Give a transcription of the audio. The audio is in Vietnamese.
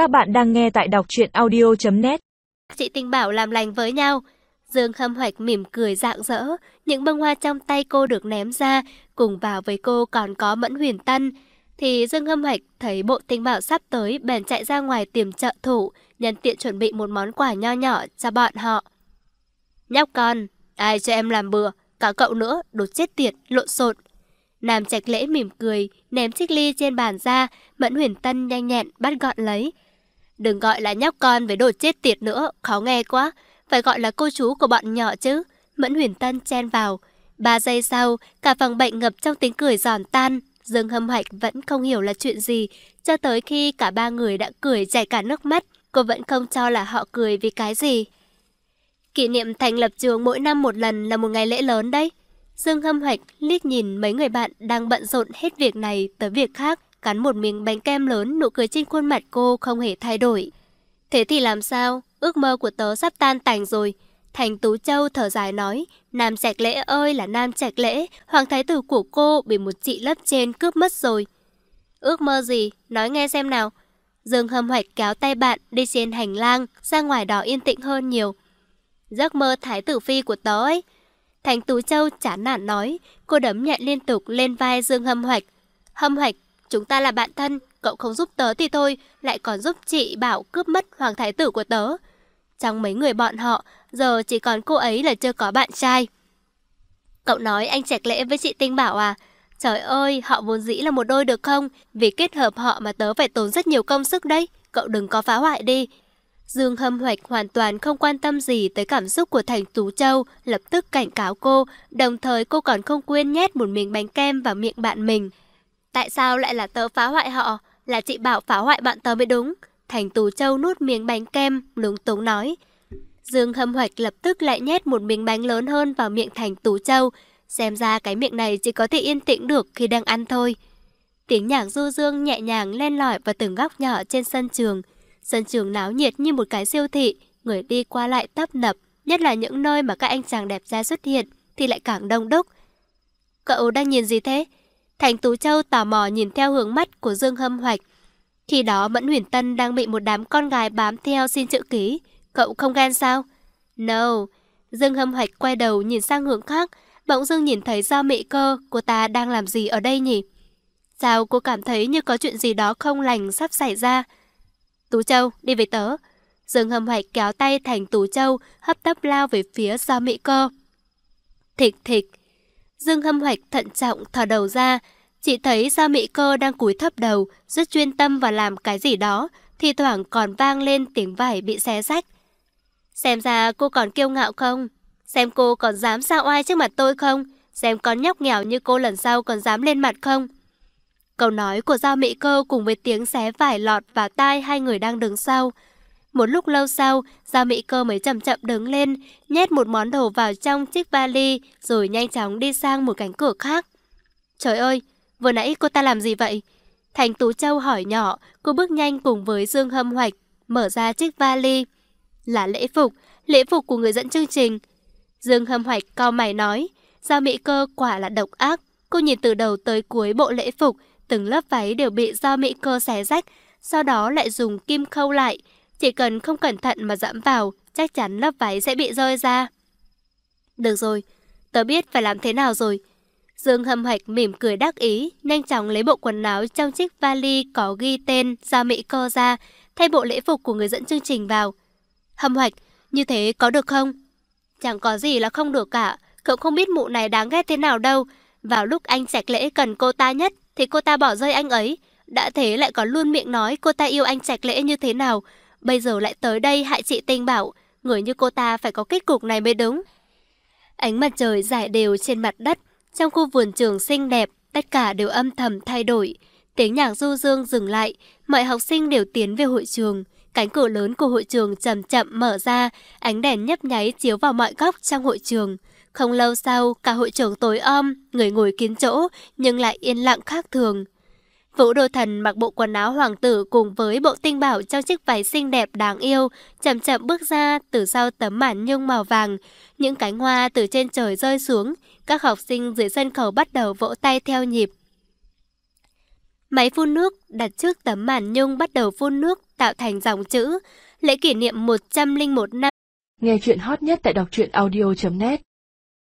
Các bạn đang nghe tại đọc truyện audio.net Chị Tinh Bảo làm lành với nhau. Dương Khâm Hoạch mỉm cười rạng rỡ, những bông hoa trong tay cô được ném ra, cùng vào với cô còn có Mẫn Huyền Tân. Thì Dương Khâm Hoạch thấy bộ Tinh Bảo sắp tới bèn chạy ra ngoài tìm trợ thủ, nhân tiện chuẩn bị một món quà nho nhỏ cho bọn họ. Nhóc con, ai cho em làm bừa, cả cậu nữa, đồ chết tiệt, lộn xộn. Nam Trạch Lễ mỉm cười, ném chiếc ly trên bàn ra, Mẫn Huyền Tân nhanh nhẹn bắt gọn lấy. Đừng gọi là nhóc con với đồ chết tiệt nữa, khó nghe quá. Phải gọi là cô chú của bọn nhỏ chứ. Mẫn Huyền Tân chen vào. Ba giây sau, cả phòng bệnh ngập trong tiếng cười giòn tan. Dương Hâm Hạch vẫn không hiểu là chuyện gì, cho tới khi cả ba người đã cười chảy cả nước mắt, cô vẫn không cho là họ cười vì cái gì. Kỷ niệm thành lập trường mỗi năm một lần là một ngày lễ lớn đấy. Dương Hâm Hoạch liếc nhìn mấy người bạn đang bận rộn hết việc này tới việc khác, cắn một miếng bánh kem lớn, nụ cười trên khuôn mặt cô không hề thay đổi. Thế thì làm sao? Ước mơ của tớ sắp tan tành rồi. Thành Tú Châu thở dài nói, Nam Trạch Lễ ơi là Nam Trạch Lễ, hoàng thái tử của cô bị một chị lớp trên cướp mất rồi. Ước mơ gì? Nói nghe xem nào. Dương Hâm Hoạch kéo tay bạn đi trên hành lang, ra ngoài đó yên tĩnh hơn nhiều. Giấc mơ thái tử phi của tớ ấy. Thành Tú Châu chán nản nói, cô đấm nhẹ liên tục lên vai Dương Hâm Hoạch. Hâm Hoạch, chúng ta là bạn thân, cậu không giúp tớ thì thôi, lại còn giúp chị bảo cướp mất hoàng thái tử của tớ. Trong mấy người bọn họ, giờ chỉ còn cô ấy là chưa có bạn trai. Cậu nói anh trạch lễ với chị Tinh Bảo à? Trời ơi, họ vốn dĩ là một đôi được không? Vì kết hợp họ mà tớ phải tốn rất nhiều công sức đấy. Cậu đừng có phá hoại đi. Dương Hâm Hoạch hoàn toàn không quan tâm gì tới cảm xúc của Thành Tú Châu, lập tức cảnh cáo cô, đồng thời cô còn không quên nhét một miếng bánh kem vào miệng bạn mình. Tại sao lại là tớ phá hoại họ? Là chị bảo phá hoại bạn tớ mới đúng. Thành Tú Châu nuốt miếng bánh kem, lúng túng nói. Dương Hâm Hoạch lập tức lại nhét một miếng bánh lớn hơn vào miệng Thành Tú Châu. Xem ra cái miệng này chỉ có thể yên tĩnh được khi đang ăn thôi. Tiếng nhạc du dương nhẹ nhàng len lỏi vào từng góc nhỏ trên sân trường. Sân trường náo nhiệt như một cái siêu thị, người đi qua lại tấp nập, nhất là những nơi mà các anh chàng đẹp trai xuất hiện thì lại càng đông đúc. Cậu đang nhìn gì thế? Thành Tú Châu tò mò nhìn theo hướng mắt của Dương Hâm Hoạch. Khi đó Mẫn Huyền Tân đang bị một đám con gái bám theo xin chữ ký. Cậu không ghen sao? No. Dương Hâm Hoạch quay đầu nhìn sang hướng khác, bỗng dưng nhìn thấy Giao Mị Cơ, cô ta đang làm gì ở đây nhỉ? Sao cô cảm thấy như có chuyện gì đó không lành sắp xảy ra? Tú Châu, đi với tớ. Dương Hâm Hoạch kéo tay Thành Tú Châu, hấp tấp lao về phía Giao Mị Cơ. Thịch thịch. Dương Hâm Hoạch thận trọng thò đầu ra, chỉ thấy Giao Mị Cơ đang cúi thấp đầu, rất chuyên tâm và làm cái gì đó, thì thoảng còn vang lên tiếng vải bị xé rách. Xem ra cô còn kiêu ngạo không? Xem cô còn dám sao oai trước mặt tôi không? Xem con nhóc nghèo như cô lần sau còn dám lên mặt không? Câu nói của Giao Mỹ Cơ cùng với tiếng xé vải lọt vào tai hai người đang đứng sau. Một lúc lâu sau, Giao Mỹ Cơ mới chậm chậm đứng lên, nhét một món đồ vào trong chiếc vali, rồi nhanh chóng đi sang một cánh cửa khác. Trời ơi, vừa nãy cô ta làm gì vậy? Thành Tú Châu hỏi nhỏ, cô bước nhanh cùng với Dương Hâm Hoạch, mở ra chiếc vali. Là lễ phục, lễ phục của người dẫn chương trình. Dương Hâm Hoạch cao mày nói, Giao Mỹ Cơ quả là độc ác. Cô nhìn từ đầu tới cuối bộ lễ phục, từng lớp váy đều bị Giao Mỹ Cơ xé rách, sau đó lại dùng kim khâu lại. Chỉ cần không cẩn thận mà dẫm vào, chắc chắn lớp váy sẽ bị rơi ra. Được rồi, tớ biết phải làm thế nào rồi. Dương Hâm Hạch mỉm cười đắc ý, nhanh chóng lấy bộ quần áo trong chiếc vali có ghi tên ra Mỹ Cơ ra, thay bộ lễ phục của người dẫn chương trình vào. Hâm hoạch như thế có được không? Chẳng có gì là không được cả, cậu không biết mụ này đáng ghét thế nào đâu. Vào lúc anh Trạch Lễ cần cô ta nhất thì cô ta bỏ rơi anh ấy. Đã thế lại còn luôn miệng nói cô ta yêu anh Trạch Lễ như thế nào. Bây giờ lại tới đây hại chị Tinh bảo, người như cô ta phải có kết cục này mới đúng. Ánh mặt trời rải đều trên mặt đất, trong khu vườn trường xinh đẹp, tất cả đều âm thầm thay đổi. Tiếng nhạc du dương dừng lại, mọi học sinh đều tiến về hội trường. Cánh cửa lớn của hội trường chậm chậm mở ra, ánh đèn nhấp nháy chiếu vào mọi góc trong hội trường. Không lâu sau, cả hội trường tối om, người ngồi kín chỗ, nhưng lại yên lặng khác thường. Vũ Đô Thần mặc bộ quần áo hoàng tử cùng với bộ tinh bảo trong chiếc váy xinh đẹp đáng yêu, chậm chậm bước ra từ sau tấm màn nhung màu vàng. Những cánh hoa từ trên trời rơi xuống, các học sinh dưới sân khấu bắt đầu vỗ tay theo nhịp. Máy phun nước đặt trước tấm màn nhung bắt đầu phun nước tạo thành dòng chữ lễ kỷ niệm 101 năm. Nghe chuyện hot nhất tại đọc truyện audio.net